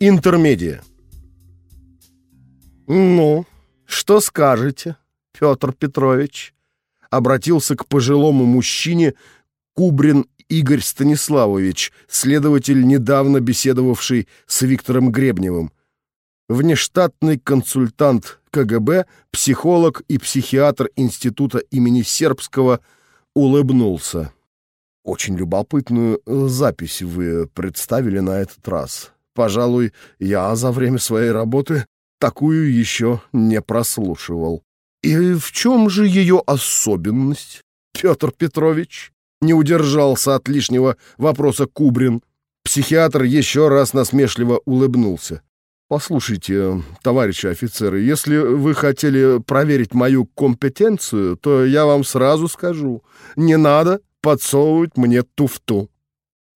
Интермедия. «Ну, что скажете, Петр Петрович?» Обратился к пожилому мужчине Кубрин Игорь Станиславович, следователь, недавно беседовавший с Виктором Гребневым. Внештатный консультант КГБ, психолог и психиатр Института имени Сербского улыбнулся. «Очень любопытную запись вы представили на этот раз. Пожалуй, я за время своей работы такую еще не прослушивал. И в чем же ее особенность, Петр Петрович? Не удержался от лишнего вопроса Кубрин. Психиатр еще раз насмешливо улыбнулся. «Послушайте, товарищи офицеры, если вы хотели проверить мою компетенцию, то я вам сразу скажу, не надо подсовывать мне туфту».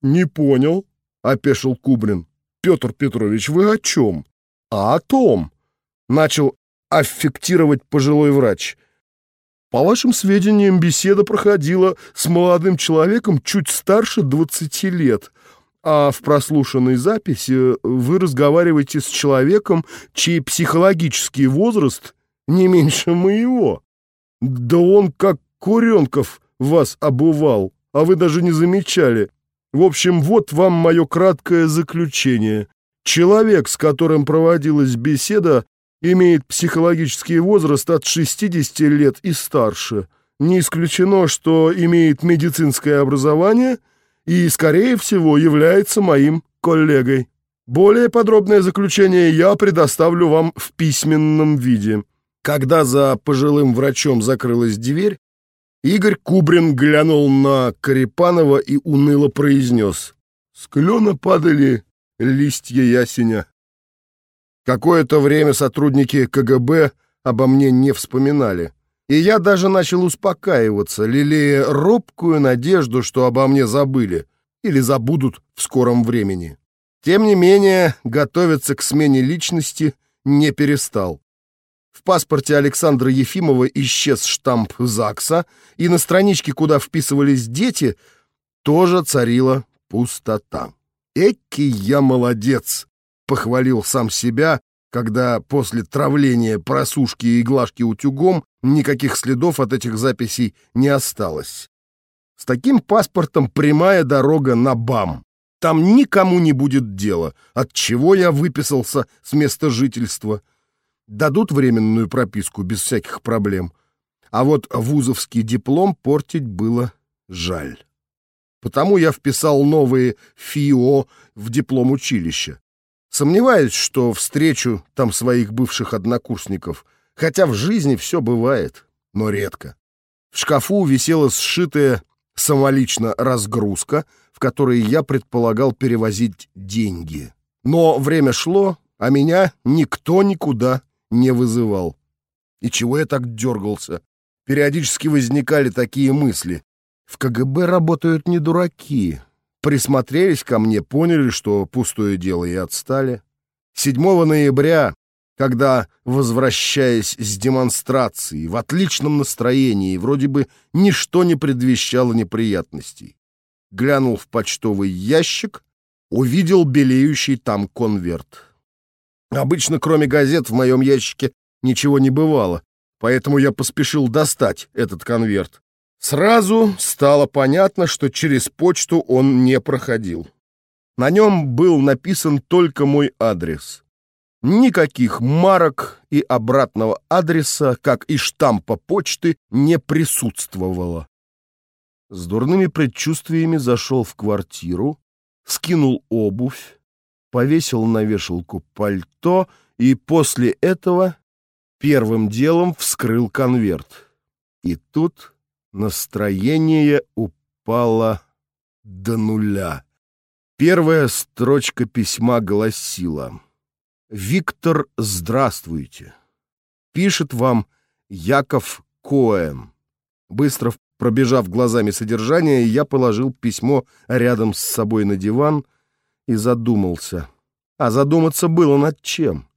«Не понял», — опешил Кубрин. Петр Петрович, вы о чем? А о том, начал аффектировать пожилой врач. По вашим сведениям, беседа проходила с молодым человеком чуть старше 20 лет, а в прослушанной записи вы разговариваете с человеком, чей психологический возраст не меньше моего. Да он как Куренков вас обувал, а вы даже не замечали. В общем, вот вам мое краткое заключение. Человек, с которым проводилась беседа, имеет психологический возраст от 60 лет и старше. Не исключено, что имеет медицинское образование и, скорее всего, является моим коллегой. Более подробное заключение я предоставлю вам в письменном виде. Когда за пожилым врачом закрылась дверь, Игорь Кубрин глянул на Карипанова и уныло произнес. С клена падали листья ясеня. Какое-то время сотрудники КГБ обо мне не вспоминали. И я даже начал успокаиваться, лелея робкую надежду, что обо мне забыли или забудут в скором времени. Тем не менее, готовиться к смене личности не перестал. В паспорте Александра Ефимова исчез штамп ЗАГСа, и на страничке, куда вписывались дети, тоже царила пустота. «Эки я молодец!» — похвалил сам себя, когда после травления, просушки и глажки утюгом никаких следов от этих записей не осталось. С таким паспортом прямая дорога на БАМ. Там никому не будет дела, от чего я выписался с места жительства — Дадут временную прописку без всяких проблем. А вот вузовский диплом портить было жаль. Потому я вписал новые ФИО в диплом училища. Сомневаюсь, что встречу там своих бывших однокурсников, хотя в жизни все бывает, но редко. В шкафу висела сшитая самолично разгрузка, в которой я предполагал перевозить деньги. Но время шло, а меня никто никуда не вызывал. И чего я так дергался? Периодически возникали такие мысли. В КГБ работают не дураки. Присмотрелись ко мне, поняли, что пустое дело, и отстали. 7 ноября, когда, возвращаясь с демонстрации, в отличном настроении, вроде бы ничто не предвещало неприятностей, глянул в почтовый ящик, увидел белеющий там конверт. Обычно, кроме газет, в моем ящике ничего не бывало, поэтому я поспешил достать этот конверт. Сразу стало понятно, что через почту он не проходил. На нем был написан только мой адрес. Никаких марок и обратного адреса, как и штампа почты, не присутствовало. С дурными предчувствиями зашел в квартиру, скинул обувь, повесил на вешалку пальто и после этого первым делом вскрыл конверт. И тут настроение упало до нуля. Первая строчка письма гласила «Виктор, здравствуйте. Пишет вам Яков Коэн». Быстро пробежав глазами содержание, я положил письмо рядом с собой на диван — и задумался. А задуматься было над чем.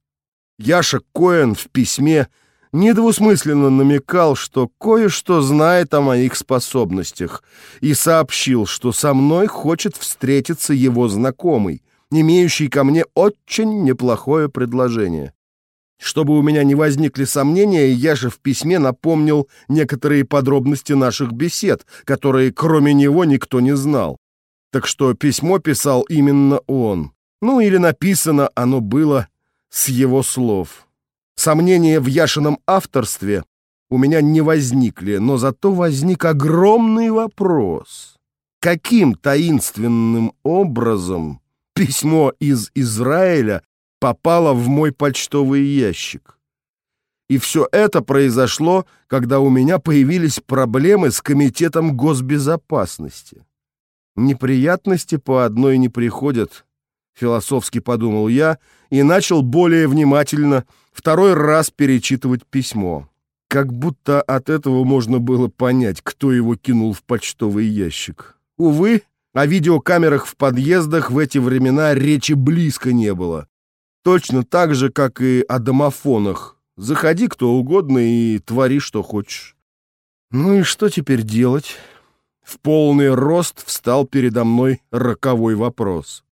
Яша Коэн в письме недвусмысленно намекал, что кое-что знает о моих способностях, и сообщил, что со мной хочет встретиться его знакомый, имеющий ко мне очень неплохое предложение. Чтобы у меня не возникли сомнения, я же в письме напомнил некоторые подробности наших бесед, которые кроме него никто не знал. Так что письмо писал именно он. Ну или написано оно было с его слов. Сомнения в Яшином авторстве у меня не возникли, но зато возник огромный вопрос. Каким таинственным образом письмо из Израиля попало в мой почтовый ящик? И все это произошло, когда у меня появились проблемы с Комитетом госбезопасности. Неприятности по одной не приходят, философски подумал я и начал более внимательно второй раз перечитывать письмо. Как будто от этого можно было понять, кто его кинул в почтовый ящик. Увы, о видеокамерах в подъездах в эти времена речи близко не было. Точно так же, как и о домофонах. Заходи кто угодно и твори, что хочешь. Ну и что теперь делать? В полный рост встал передо мной роковой вопрос.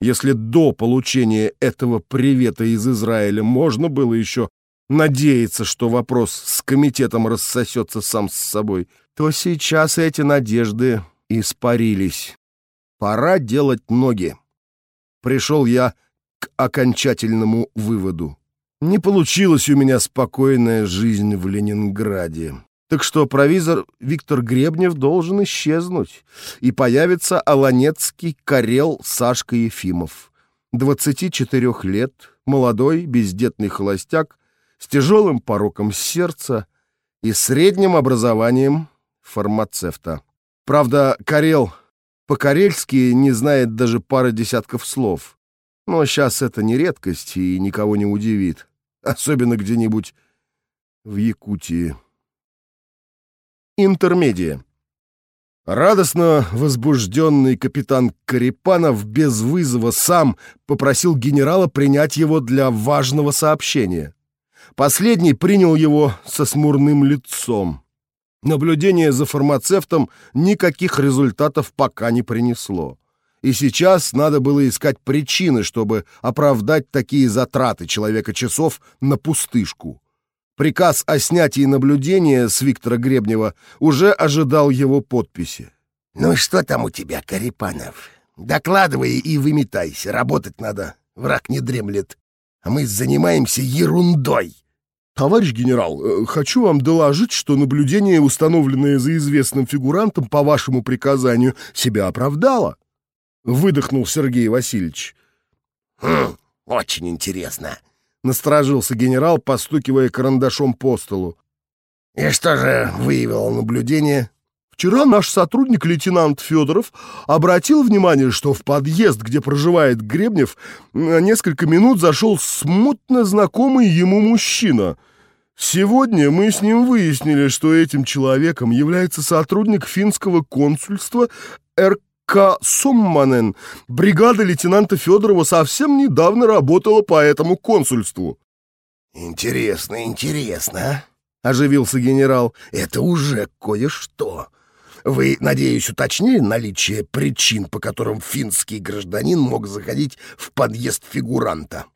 Если до получения этого привета из Израиля можно было еще надеяться, что вопрос с комитетом рассосется сам с собой, то сейчас эти надежды испарились. Пора делать ноги. Пришел я к окончательному выводу. Не получилась у меня спокойная жизнь в Ленинграде. Так что провизор Виктор Гребнев должен исчезнуть, и появится Аланецкий Карел Сашка Ефимов. 24 лет, молодой, бездетный холостяк, с тяжелым пороком сердца и средним образованием фармацевта. Правда, Карел по-карельски не знает даже пары десятков слов. Но сейчас это не редкость и никого не удивит. Особенно где-нибудь в Якутии. Интермедия. Радостно возбужденный капитан Карипанов без вызова сам попросил генерала принять его для важного сообщения. Последний принял его со смурным лицом. Наблюдение за фармацевтом никаких результатов пока не принесло. И сейчас надо было искать причины, чтобы оправдать такие затраты человека часов на пустышку. Приказ о снятии наблюдения с Виктора Гребнева уже ожидал его подписи. «Ну что там у тебя, Карипанов? Докладывай и выметайся, работать надо, враг не дремлет. А мы занимаемся ерундой». «Товарищ генерал, э, хочу вам доложить, что наблюдение, установленное за известным фигурантом по вашему приказанию, себя оправдало», — выдохнул Сергей Васильевич. «Хм, очень интересно», — насторожился генерал, постукивая карандашом по столу. «И что же выявило наблюдение?» Вчера наш сотрудник лейтенант Федоров обратил внимание, что в подъезд, где проживает Гребнев, на несколько минут зашел смутно знакомый ему мужчина. Сегодня мы с ним выяснили, что этим человеком является сотрудник финского консульства РК К. Сумманен. Бригада лейтенанта Федорова совсем недавно работала по этому консульству. «Интересно, интересно», — оживился генерал. «Это уже кое-что. Вы, надеюсь, уточнили наличие причин, по которым финский гражданин мог заходить в подъезд фигуранта?»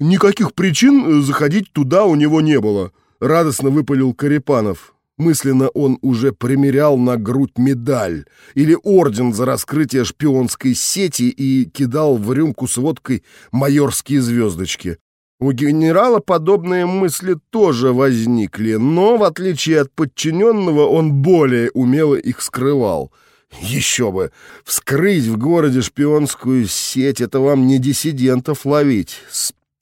«Никаких причин заходить туда у него не было», — радостно выпалил Карипанов. Мысленно он уже примерял на грудь медаль или орден за раскрытие шпионской сети и кидал в рюмку с водкой майорские звездочки. У генерала подобные мысли тоже возникли, но, в отличие от подчиненного, он более умело их скрывал. Еще бы! Вскрыть в городе шпионскую сеть — это вам не диссидентов ловить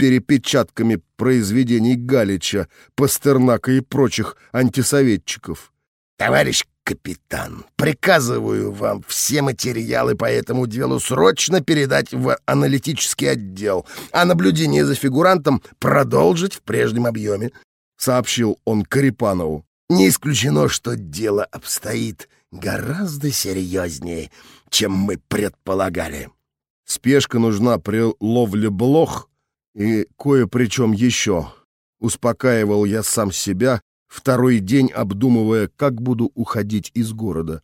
перепечатками произведений Галича, Пастернака и прочих антисоветчиков. «Товарищ капитан, приказываю вам все материалы по этому делу срочно передать в аналитический отдел, а наблюдение за фигурантом продолжить в прежнем объеме», — сообщил он Карипанову. «Не исключено, что дело обстоит гораздо серьезнее, чем мы предполагали». «Спешка нужна при ловле блох», и кое при чем еще. Успокаивал я сам себя, второй день обдумывая, как буду уходить из города.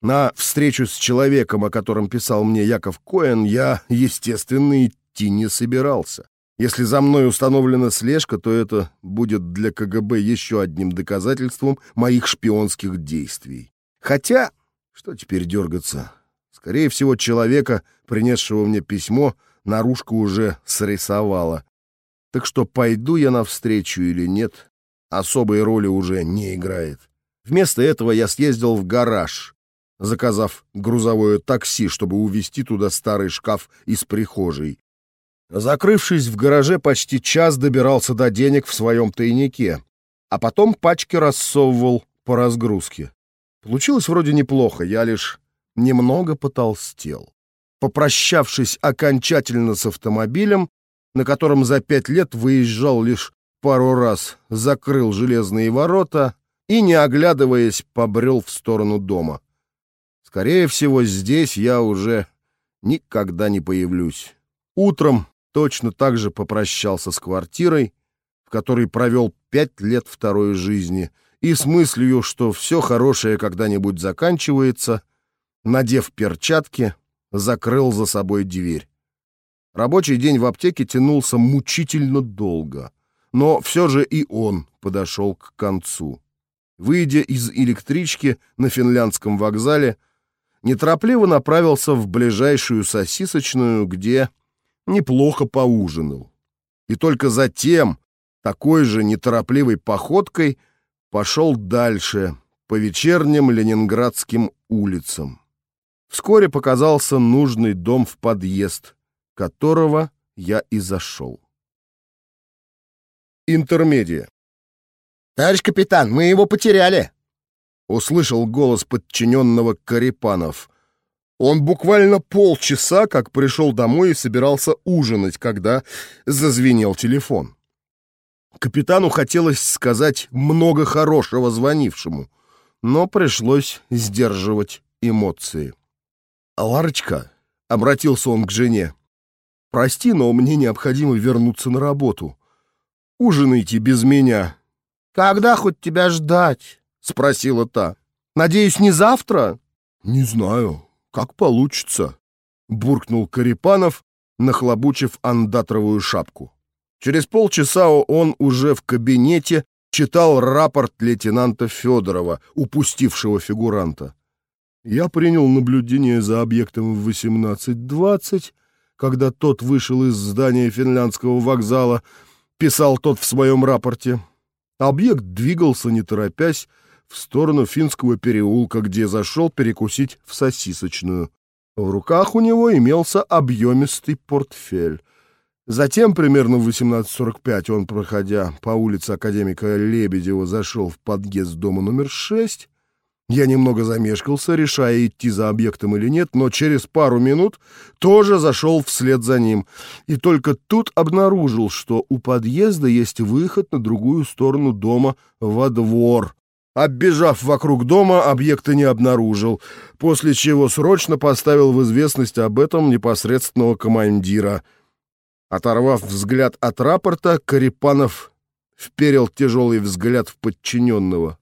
На встречу с человеком, о котором писал мне Яков Коэн, я, естественно, идти не собирался. Если за мной установлена слежка, то это будет для КГБ еще одним доказательством моих шпионских действий. Хотя, что теперь дергаться? Скорее всего, человека, принесшего мне письмо, наружка уже срисовала. Так что пойду я навстречу или нет, особой роли уже не играет. Вместо этого я съездил в гараж, заказав грузовое такси, чтобы увезти туда старый шкаф из прихожей. Закрывшись в гараже, почти час добирался до денег в своем тайнике, а потом пачки рассовывал по разгрузке. Получилось вроде неплохо, я лишь немного потолстел. Попрощавшись окончательно с автомобилем, на котором за пять лет выезжал лишь пару раз, закрыл железные ворота и, не оглядываясь, побрел в сторону дома. Скорее всего, здесь я уже никогда не появлюсь. Утром точно так же попрощался с квартирой, в которой провел пять лет второй жизни, и с мыслью, что все хорошее когда-нибудь заканчивается, надев перчатки, закрыл за собой дверь. Рабочий день в аптеке тянулся мучительно долго, но все же и он подошел к концу. Выйдя из электрички на финляндском вокзале, неторопливо направился в ближайшую сосисочную, где неплохо поужинал. И только затем, такой же неторопливой походкой, пошел дальше, по вечерним ленинградским улицам. Вскоре показался нужный дом в подъезд, которого я и зашел. Интермедия. «Товарищ капитан, мы его потеряли!» Услышал голос подчиненного Карипанов — он буквально полчаса как пришел домой и собирался ужинать, когда зазвенел телефон. Капитану хотелось сказать много хорошего звонившему, но пришлось сдерживать эмоции. «Ларочка», — обратился он к жене, — «прости, но мне необходимо вернуться на работу. Ужинайте без меня». «Когда хоть тебя ждать?» — спросила та. «Надеюсь, не завтра?» «Не знаю как получится», — буркнул Карипанов, нахлобучив андатровую шапку. Через полчаса он уже в кабинете читал рапорт лейтенанта Федорова, упустившего фигуранта. Я принял наблюдение за объектом в 18.20, когда тот вышел из здания финляндского вокзала, писал тот в своем рапорте. Объект двигался, не торопясь, в сторону Финского переулка, где зашел перекусить в сосисочную. В руках у него имелся объемистый портфель. Затем, примерно в 18.45, он, проходя по улице академика Лебедева, зашел в подъезд дома номер 6. Я немного замешкался, решая, идти за объектом или нет, но через пару минут тоже зашел вслед за ним. И только тут обнаружил, что у подъезда есть выход на другую сторону дома во двор — Оббежав вокруг дома, объекта не обнаружил, после чего срочно поставил в известность об этом непосредственного командира. Оторвав взгляд от рапорта, Карипанов вперил тяжелый взгляд в подчиненного.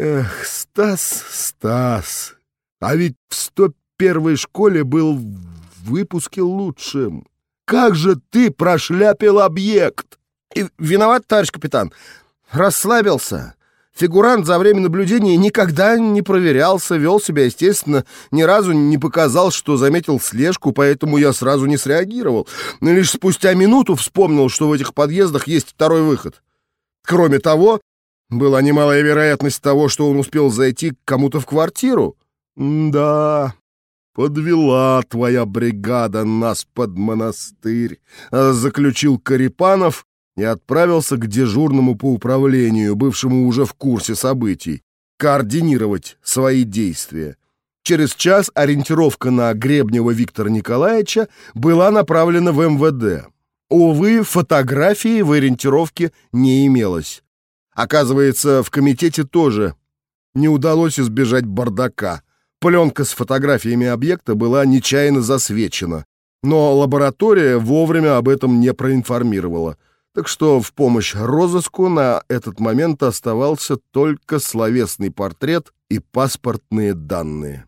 «Эх, Стас, Стас, а ведь в 101-й школе был в выпуске лучшим. Как же ты прошляпил объект!» И «Виноват, товарищ капитан, расслабился». Фигурант за время наблюдения никогда не проверялся, вел себя, естественно, ни разу не показал, что заметил слежку, поэтому я сразу не среагировал. Но лишь спустя минуту вспомнил, что в этих подъездах есть второй выход. Кроме того, была немалая вероятность того, что он успел зайти к кому-то в квартиру. «Да, подвела твоя бригада нас под монастырь», — заключил Карипанов, и отправился к дежурному по управлению, бывшему уже в курсе событий, координировать свои действия. Через час ориентировка на Гребнева Виктора Николаевича была направлена в МВД. Увы, фотографии в ориентировке не имелось. Оказывается, в комитете тоже не удалось избежать бардака. Пленка с фотографиями объекта была нечаянно засвечена, но лаборатория вовремя об этом не проинформировала — так что в помощь розыску на этот момент оставался только словесный портрет и паспортные данные.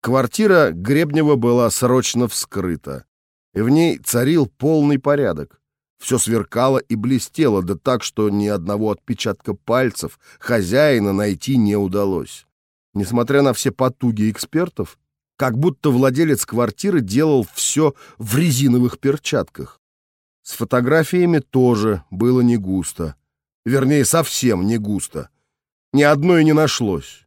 Квартира Гребнева была срочно вскрыта, и в ней царил полный порядок. Все сверкало и блестело, да так, что ни одного отпечатка пальцев хозяина найти не удалось. Несмотря на все потуги экспертов, как будто владелец квартиры делал все в резиновых перчатках. С фотографиями тоже было не густо. Вернее, совсем не густо. Ни одной не нашлось.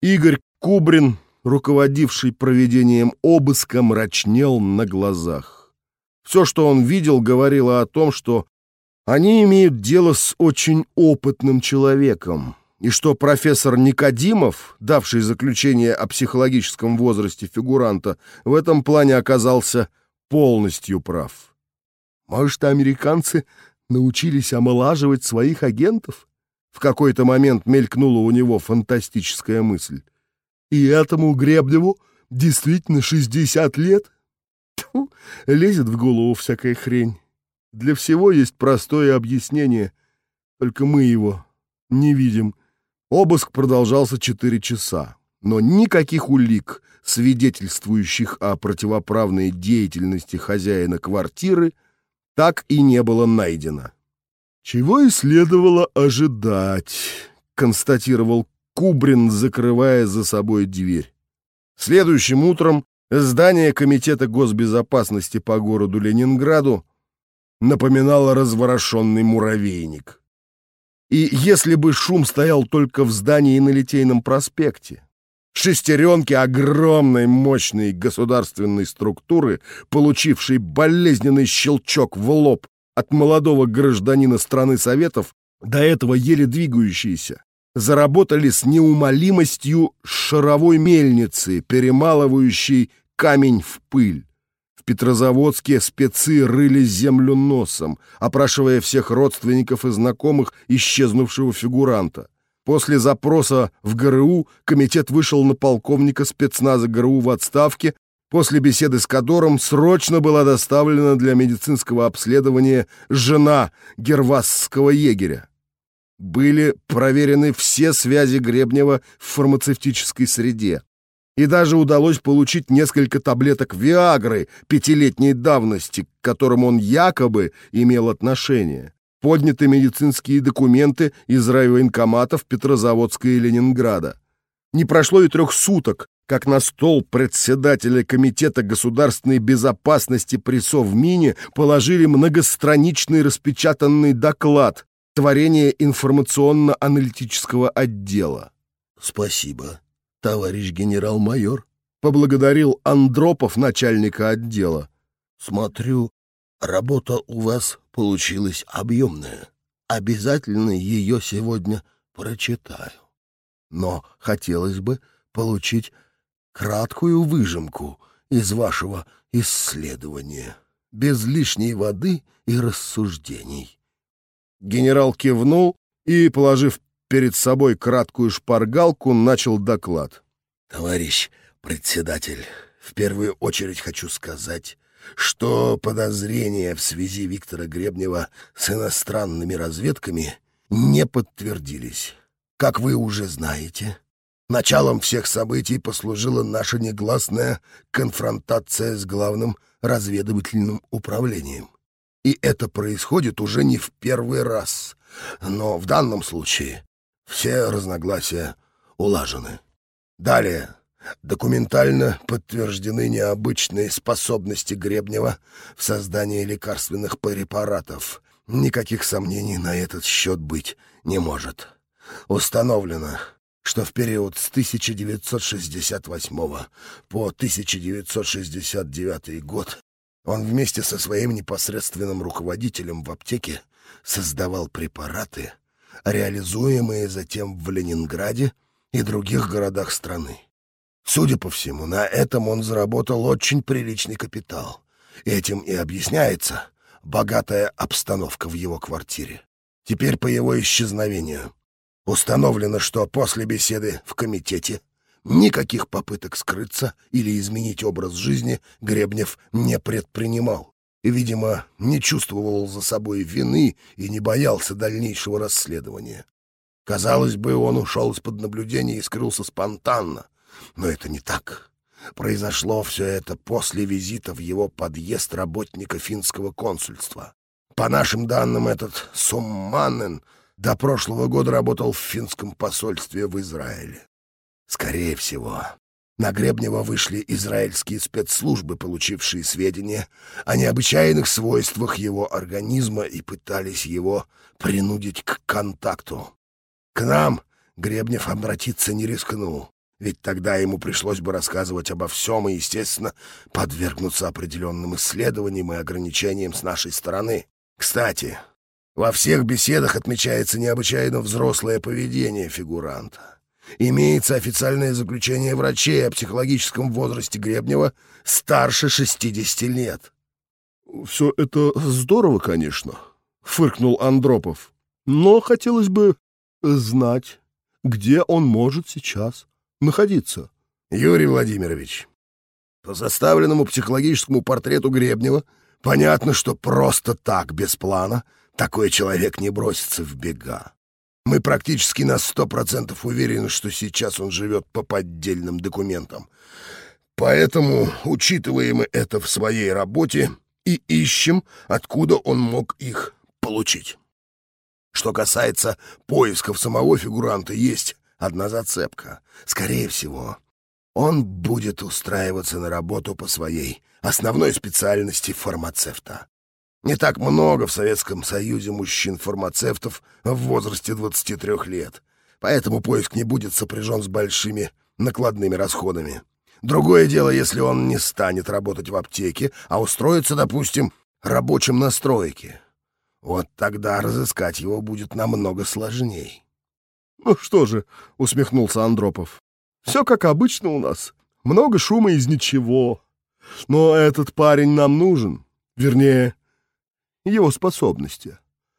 Игорь Кубрин, руководивший проведением обыска, мрачнел на глазах. Все, что он видел, говорило о том, что они имеют дело с очень опытным человеком, и что профессор Никодимов, давший заключение о психологическом возрасте фигуранта, в этом плане оказался полностью прав. Может, американцы научились омолаживать своих агентов? В какой-то момент мелькнула у него фантастическая мысль. И этому Гребневу действительно 60 лет? Тьфу, лезет в голову всякая хрень. Для всего есть простое объяснение, только мы его не видим. Обыск продолжался 4 часа, но никаких улик, свидетельствующих о противоправной деятельности хозяина квартиры, так и не было найдено. «Чего и следовало ожидать», — констатировал Кубрин, закрывая за собой дверь. Следующим утром здание Комитета госбезопасности по городу Ленинграду напоминало разворошенный муравейник. И если бы шум стоял только в здании на Литейном проспекте, шестеренки огромной мощной государственной структуры, получившей болезненный щелчок в лоб от молодого гражданина страны Советов, до этого еле двигающиеся, заработали с неумолимостью шаровой мельницы, перемалывающей камень в пыль. В Петрозаводске спецы рыли землю носом, опрашивая всех родственников и знакомых исчезнувшего фигуранта. После запроса в ГРУ комитет вышел на полковника спецназа ГРУ в отставке, после беседы с которым срочно была доставлена для медицинского обследования жена гервасского егеря. Были проверены все связи Гребнева в фармацевтической среде. И даже удалось получить несколько таблеток Виагры пятилетней давности, к которым он якобы имел отношение подняты медицинские документы из райвоенкоматов Петрозаводска и Ленинграда. Не прошло и трех суток, как на стол председателя Комитета государственной безопасности при Совмине положили многостраничный распечатанный доклад творения информационно-аналитического отдела. «Спасибо, товарищ генерал-майор», — поблагодарил Андропов, начальника отдела. «Смотрю, Работа у вас получилась объемная. Обязательно ее сегодня прочитаю. Но хотелось бы получить краткую выжимку из вашего исследования, без лишней воды и рассуждений. Генерал кивнул и, положив перед собой краткую шпаргалку, начал доклад. «Товарищ председатель, в первую очередь хочу сказать, что подозрения в связи Виктора Гребнева с иностранными разведками не подтвердились. Как вы уже знаете, началом всех событий послужила наша негласная конфронтация с главным разведывательным управлением. И это происходит уже не в первый раз. Но в данном случае все разногласия улажены. Далее Документально подтверждены необычные способности Гребнева в создании лекарственных препаратов. Никаких сомнений на этот счет быть не может. Установлено, что в период с 1968 по 1969 год он вместе со своим непосредственным руководителем в аптеке создавал препараты, реализуемые затем в Ленинграде и других городах страны. Судя по всему, на этом он заработал очень приличный капитал. Этим и объясняется богатая обстановка в его квартире. Теперь по его исчезновению установлено, что после беседы в комитете никаких попыток скрыться или изменить образ жизни Гребнев не предпринимал и, видимо, не чувствовал за собой вины и не боялся дальнейшего расследования. Казалось бы, он ушел из-под наблюдения и скрылся спонтанно, но это не так. Произошло все это после визита в его подъезд работника финского консульства. По нашим данным, этот Сумманен до прошлого года работал в финском посольстве в Израиле. Скорее всего, на Гребнева вышли израильские спецслужбы, получившие сведения о необычайных свойствах его организма и пытались его принудить к контакту. К нам Гребнев обратиться не рискнул, ведь тогда ему пришлось бы рассказывать обо всем и, естественно, подвергнуться определенным исследованиям и ограничениям с нашей стороны. Кстати, во всех беседах отмечается необычайно взрослое поведение фигуранта. Имеется официальное заключение врачей о психологическом возрасте Гребнева старше 60 лет. «Все это здорово, конечно», — фыркнул Андропов. «Но хотелось бы знать, где он может сейчас находиться». «Юрий Владимирович, по составленному психологическому портрету Гребнева понятно, что просто так, без плана, такой человек не бросится в бега. Мы практически на сто процентов уверены, что сейчас он живет по поддельным документам. Поэтому учитываем это в своей работе и ищем, откуда он мог их получить. Что касается поисков самого фигуранта, есть одна зацепка. Скорее всего, он будет устраиваться на работу по своей основной специальности фармацевта. Не так много в Советском Союзе мужчин-фармацевтов в возрасте 23 лет, поэтому поиск не будет сопряжен с большими накладными расходами. Другое дело, если он не станет работать в аптеке, а устроится, допустим, рабочим на стройке. Вот тогда разыскать его будет намного сложней. «Ну что же», — усмехнулся Андропов, — «все как обычно у нас. Много шума из ничего. Но этот парень нам нужен. Вернее, его способности.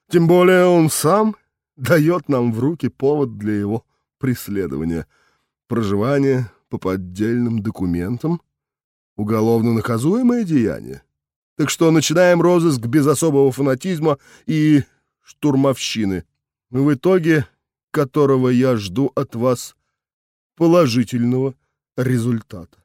Тем более он сам дает нам в руки повод для его преследования. Проживание по поддельным документам — уголовно наказуемое деяние. Так что начинаем розыск без особого фанатизма и штурмовщины, в итоге которого я жду от вас положительного результата.